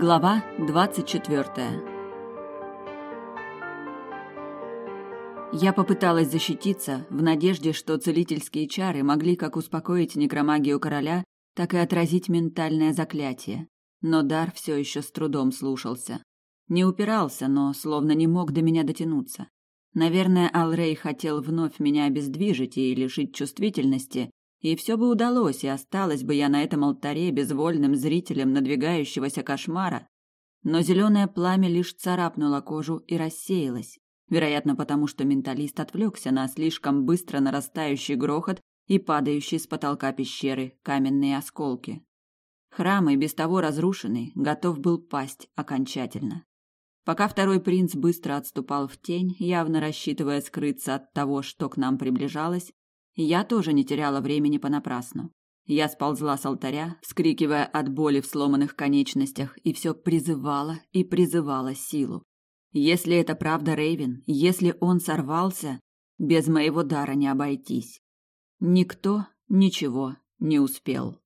Глава двадцать четвертая. Я попыталась защититься в надежде, что целительские чары могли как успокоить некромагию короля, так и отразить ментальное заклятие. Но дар все еще с трудом слушался. Не упирался, но словно не мог до меня дотянуться. Наверное, Алрей хотел вновь меня обездвижить и лишить чувствительности, и все бы удалось, и осталась бы я на этом алтаре безвольным зрителем надвигающегося кошмара. Но зеленое пламя лишь царапнуло кожу и рассеялось, вероятно, потому что менталист отвлекся на слишком быстро нарастающий грохот и падающие с потолка пещеры каменные осколки. Храм, и без того разрушенный, готов был пасть окончательно. Пока второй принц быстро отступал в тень, явно рассчитывая скрыться от того, что к нам приближалось, я тоже не теряла времени понапрасну. Я сползла с алтаря, вскрикивая от боли в сломанных конечностях, и все призывала и призывала силу. Если это правда Рейвен, если он сорвался, без моего дара не обойтись. Никто ничего не успел.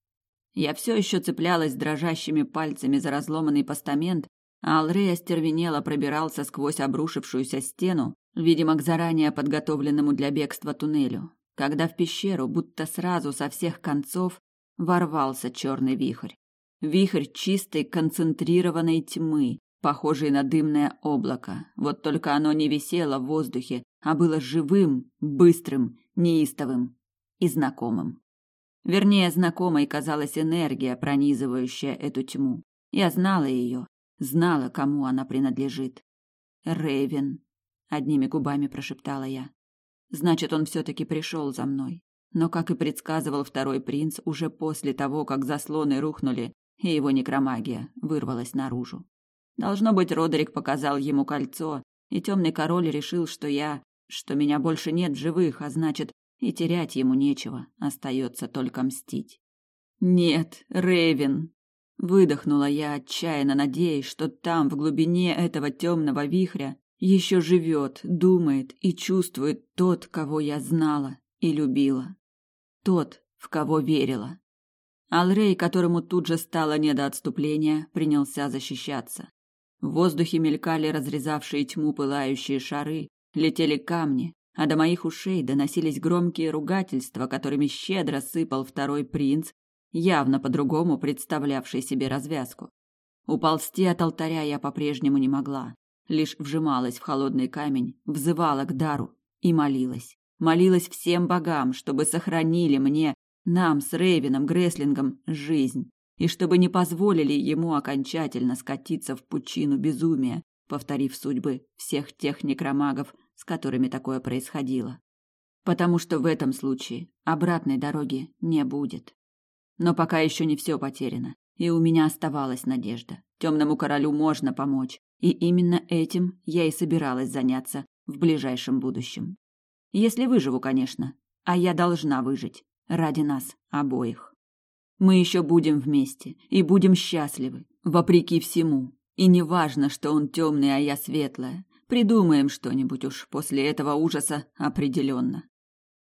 Я все еще цеплялась дрожащими пальцами за разломанный постамент, а Алрей остервенело пробирался сквозь обрушившуюся стену, видимо, к заранее подготовленному для бегства туннелю, когда в пещеру, будто сразу со всех концов, ворвался черный вихрь. Вихрь чистой концентрированной тьмы, похожий на дымное облако. Вот только оно не висело в воздухе, а было живым, быстрым, неистовым и знакомым. Вернее, знакомой казалась энергия, пронизывающая эту тьму. Я знала ее, знала, кому она принадлежит. Рейвен, одними губами прошептала я. Значит, он все-таки пришел за мной. Но, как и предсказывал второй принц, уже после того, как заслоны рухнули, и его некромагия вырвалась наружу. Должно быть, Родерик показал ему кольцо, и темный король решил, что я, что меня больше нет в живых, а значит, и терять ему нечего, остается только мстить. Нет, Рейвен, выдохнула я, отчаянно надеясь, что там, в глубине этого темного вихря, еще живет, думает и чувствует тот, кого я знала и любила. Тот, в кого верила. Алрей, которому тут же стало не до отступления, принялся защищаться. В воздухе мелькали разрезавшие тьму пылающие шары, летели камни, а до моих ушей доносились громкие ругательства, которыми щедро сыпал второй принц, явно по-другому представлявший себе развязку. Уползти от алтаря я по-прежнему не могла, лишь вжималась в холодный камень, взывала к дару и молилась. Молилась всем богам, чтобы сохранили мне, нам с Рейвином Греслингом, жизнь, и чтобы не позволили ему окончательно скатиться в пучину безумия, повторив судьбы всех тех некромагов, с которыми такое происходило. Потому что в этом случае обратной дороги не будет. Но пока еще не все потеряно, и у меня оставалась надежда. Темному королю можно помочь, и именно этим я и собиралась заняться в ближайшем будущем. Если выживу, конечно, а я должна выжить ради нас обоих. Мы еще будем вместе и будем счастливы, вопреки всему. И не важно, что он темный, а я светлая. Придумаем что-нибудь уж после этого ужаса определенно.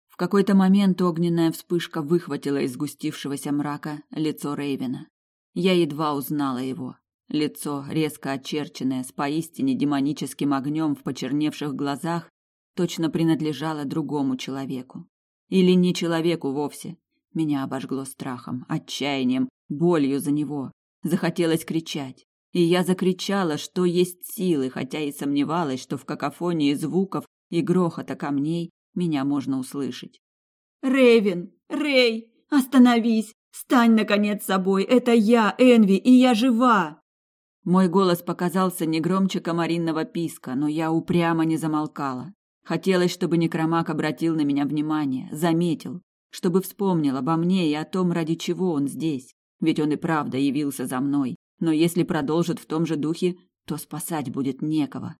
В какой-то момент огненная вспышка выхватила из сгустившегося мрака лицо Рейвена. Я едва узнала его. Лицо, резко очерченное, с поистине демоническим огнем в почерневших глазах, точно принадлежало другому человеку. Или не человеку вовсе. Меня обожгло страхом, отчаянием, болью за него. Захотелось кричать. И я закричала, что есть силы, хотя и сомневалась, что в какофонии звуков и грохота камней меня можно услышать. «Рейвен! Рей! Остановись! Стань, наконец, собой! Это я, Энви, и я жива!» Мой голос показался не громче комаринного писка, но я упрямо не замолкала. Хотелось, чтобы некромак обратил на меня внимание, заметил, чтобы вспомнил обо мне и о том, ради чего он здесь. Ведь он и правда явился за мной. Но если продолжит в том же духе, то спасать будет некого.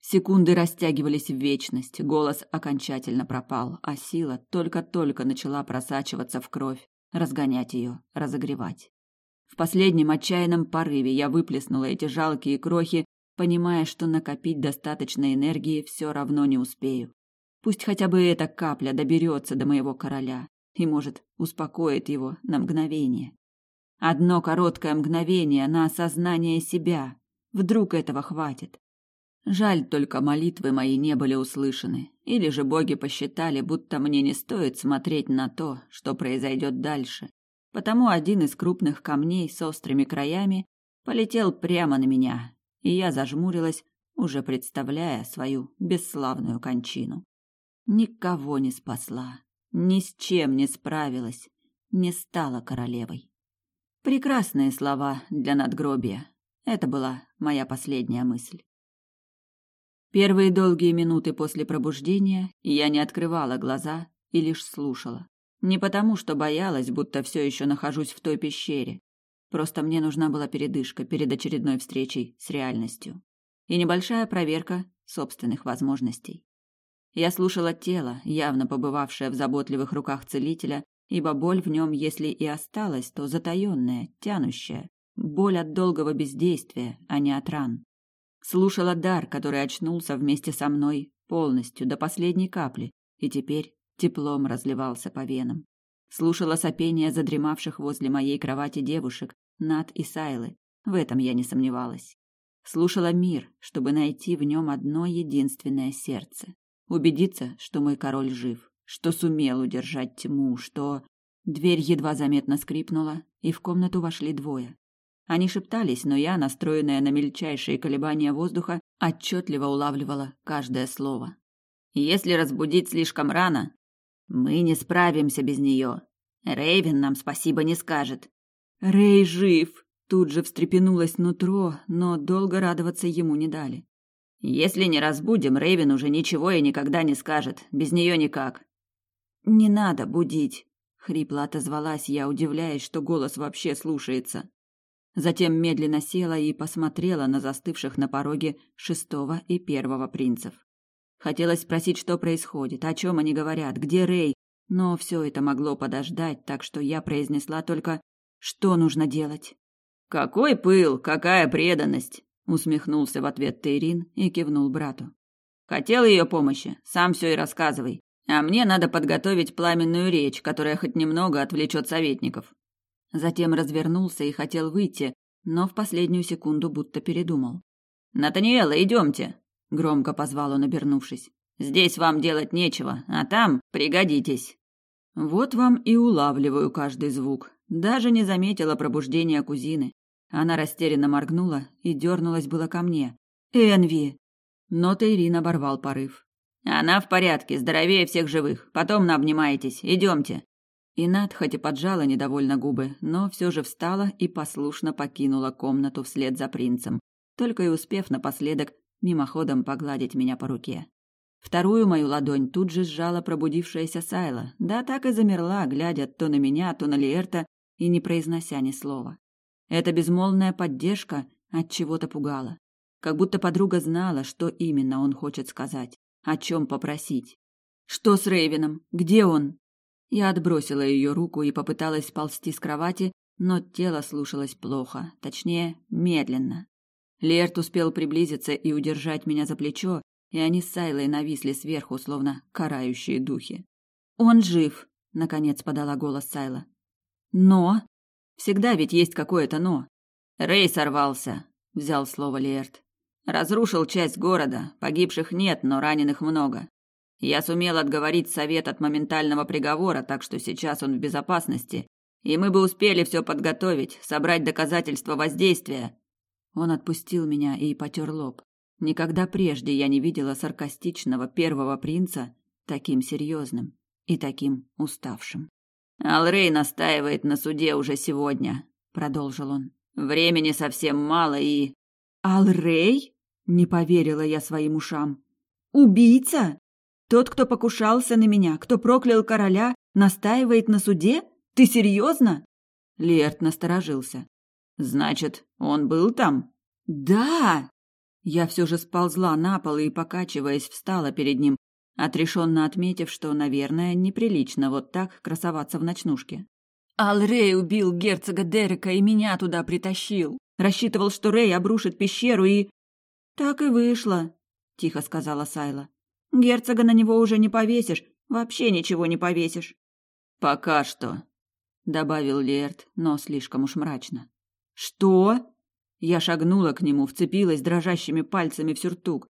Секунды растягивались в вечность, голос окончательно пропал, а сила только-только начала просачиваться в кровь, разгонять ее, разогревать. В последнем отчаянном порыве я выплеснула эти жалкие крохи, понимая, что накопить достаточно энергии все равно не успею. Пусть хотя бы эта капля доберется до моего короля и, может, успокоит его на мгновение. Одно короткое мгновение на осознание себя. Вдруг этого хватит. Жаль, только молитвы мои не были услышаны, или же боги посчитали, будто мне не стоит смотреть на то, что произойдет дальше. Потому один из крупных камней с острыми краями полетел прямо на меня, и я зажмурилась, уже представляя свою бесславную кончину. Никого не спасла, ни с чем не справилась, не стала королевой. Прекрасные слова для надгробия. Это была моя последняя мысль. Первые долгие минуты после пробуждения я не открывала глаза и лишь слушала. Не потому, что боялась, будто все еще нахожусь в той пещере. Просто мне нужна была передышка перед очередной встречей с реальностью. И небольшая проверка собственных возможностей. Я слушала тело, явно побывавшее в заботливых руках целителя, ибо боль в нем, если и осталась, то затаенная, тянущая. Боль от долгого бездействия, а не от ран. Слушала дар, который очнулся вместе со мной полностью, до последней капли, и теперь теплом разливался по венам. Слушала сопение задремавших возле моей кровати девушек, Над и Сайлы. В этом я не сомневалась. Слушала мир, чтобы найти в нем одно единственное сердце. Убедиться, что мой король жив что сумел удержать тьму, что... Дверь едва заметно скрипнула, и в комнату вошли двое. Они шептались, но я, настроенная на мельчайшие колебания воздуха, отчетливо улавливала каждое слово. «Если разбудить слишком рано, мы не справимся без нее. Рейвен нам спасибо не скажет». «Рей жив!» Тут же встрепенулось нутро, но долго радоваться ему не дали. «Если не разбудим, Рейвен уже ничего и никогда не скажет. Без нее никак. «Не надо будить», — хрипло отозвалась я, удивляясь, что голос вообще слушается. Затем медленно села и посмотрела на застывших на пороге шестого и первого принцев. Хотелось спросить, что происходит, о чем они говорят, где Рэй, но все это могло подождать, так что я произнесла только «что нужно делать?». «Какой пыл, какая преданность!» — усмехнулся в ответ Тейрин и кивнул брату. «Хотел ее помощи, сам все и рассказывай. А мне надо подготовить пламенную речь, которая хоть немного отвлечет советников. Затем развернулся и хотел выйти, но в последнюю секунду будто передумал. «Натаниэла, идемте!» — громко позвал он, обернувшись. «Здесь вам делать нечего, а там пригодитесь». Вот вам и улавливаю каждый звук. Даже не заметила пробуждения кузины. Она растерянно моргнула и дернулась было ко мне. «Энви!» Но Тейрин оборвал порыв. Она в порядке, здоровее всех живых. Потом наобнимаетесь. Идемте. И Над хоть и поджала недовольно губы, но все же встала и послушно покинула комнату вслед за принцем, только и успев напоследок мимоходом погладить меня по руке. Вторую мою ладонь тут же сжала пробудившаяся Сайла, да так и замерла, глядя то на меня, то на Лиэрта и не произнося ни слова. Эта безмолвная поддержка от чего-то пугала, как будто подруга знала, что именно он хочет сказать. О чем попросить? Что с Рейвином? Где он? Я отбросила ее руку и попыталась сползти с кровати, но тело слушалось плохо, точнее, медленно. Лерт успел приблизиться и удержать меня за плечо, и они с Сайлой нависли сверху, словно карающие духи. «Он жив», — наконец подала голос Сайла. «Но...» «Всегда ведь есть какое-то «но». «Рэй сорвался», — взял слово Лерт. Разрушил часть города, погибших нет, но раненых много. Я сумел отговорить совет от моментального приговора, так что сейчас он в безопасности, и мы бы успели все подготовить, собрать доказательства воздействия. Он отпустил меня и потер лоб. Никогда прежде я не видела саркастичного первого принца таким серьезным и таким уставшим. Алрей настаивает на суде уже сегодня, продолжил он. Времени совсем мало и Алрей? Не поверила я своим ушам. Убийца? Тот, кто покушался на меня, кто проклял короля, настаивает на суде? Ты серьезно? Лерт насторожился. Значит, он был там? Да. Я все же сползла на пол и, покачиваясь, встала перед ним, отрешенно отметив, что, наверное, неприлично вот так красоваться в ночнушке. Алрей убил герцога Дерека и меня туда притащил. Рассчитывал, что Рэй обрушит пещеру и... Так и вышло, тихо сказала Сайла. Герцога на него уже не повесишь, вообще ничего не повесишь. Пока что. добавил Лерт, но слишком уж мрачно. Что? Я шагнула к нему, вцепилась дрожащими пальцами в сюртук.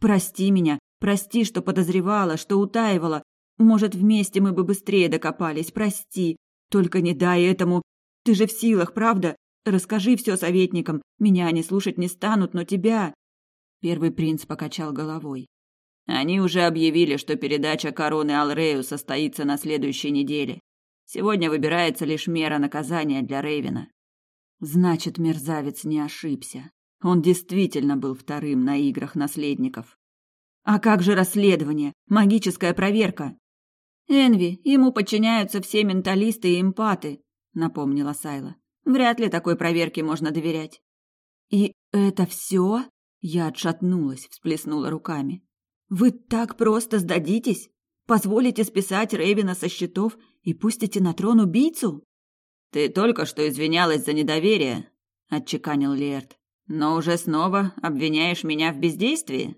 Прости меня, прости, что подозревала, что утаивала. Может, вместе мы бы быстрее докопались. Прости. Только не дай этому. Ты же в силах, правда? Расскажи все советникам. Меня они слушать не станут, но тебя. Первый принц покачал головой. Они уже объявили, что передача короны Алрею состоится на следующей неделе. Сегодня выбирается лишь мера наказания для Рейвена. Значит, мерзавец не ошибся. Он действительно был вторым на играх наследников. А как же расследование? Магическая проверка? Энви, ему подчиняются все менталисты и эмпаты, напомнила Сайла. Вряд ли такой проверке можно доверять. И это все? Я отшатнулась, всплеснула руками. Вы так просто сдадитесь? Позволите списать Рейвена со счетов и пустите на трон убийцу? Ты только что извинялась за недоверие, отчеканил Лерт. Но уже снова обвиняешь меня в бездействии?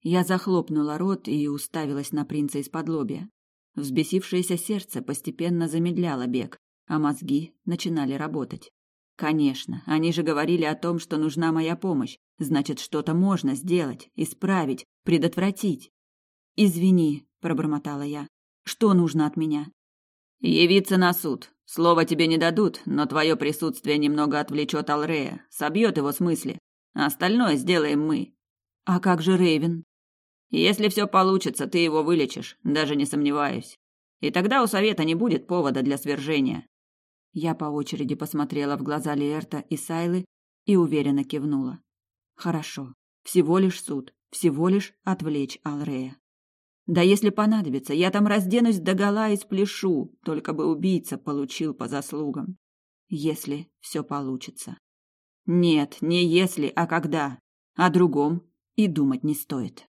Я захлопнула рот и уставилась на принца из-под лобья. Взбесившееся сердце постепенно замедляло бег, а мозги начинали работать. Конечно, они же говорили о том, что нужна моя помощь. Значит, что-то можно сделать, исправить, предотвратить. Извини, пробормотала я. Что нужно от меня? Явиться на суд. Слово тебе не дадут, но твое присутствие немного отвлечет Алрея, собьет его с мысли. остальное сделаем мы. А как же Рейвен? Если все получится, ты его вылечишь, даже не сомневаюсь. И тогда у совета не будет повода для свержения. Я по очереди посмотрела в глаза Лерта и Сайлы и уверенно кивнула. Хорошо. Всего лишь суд. Всего лишь отвлечь Алрея. Да если понадобится, я там разденусь догола и спляшу, только бы убийца получил по заслугам. Если все получится. Нет, не если, а когда. О другом и думать не стоит.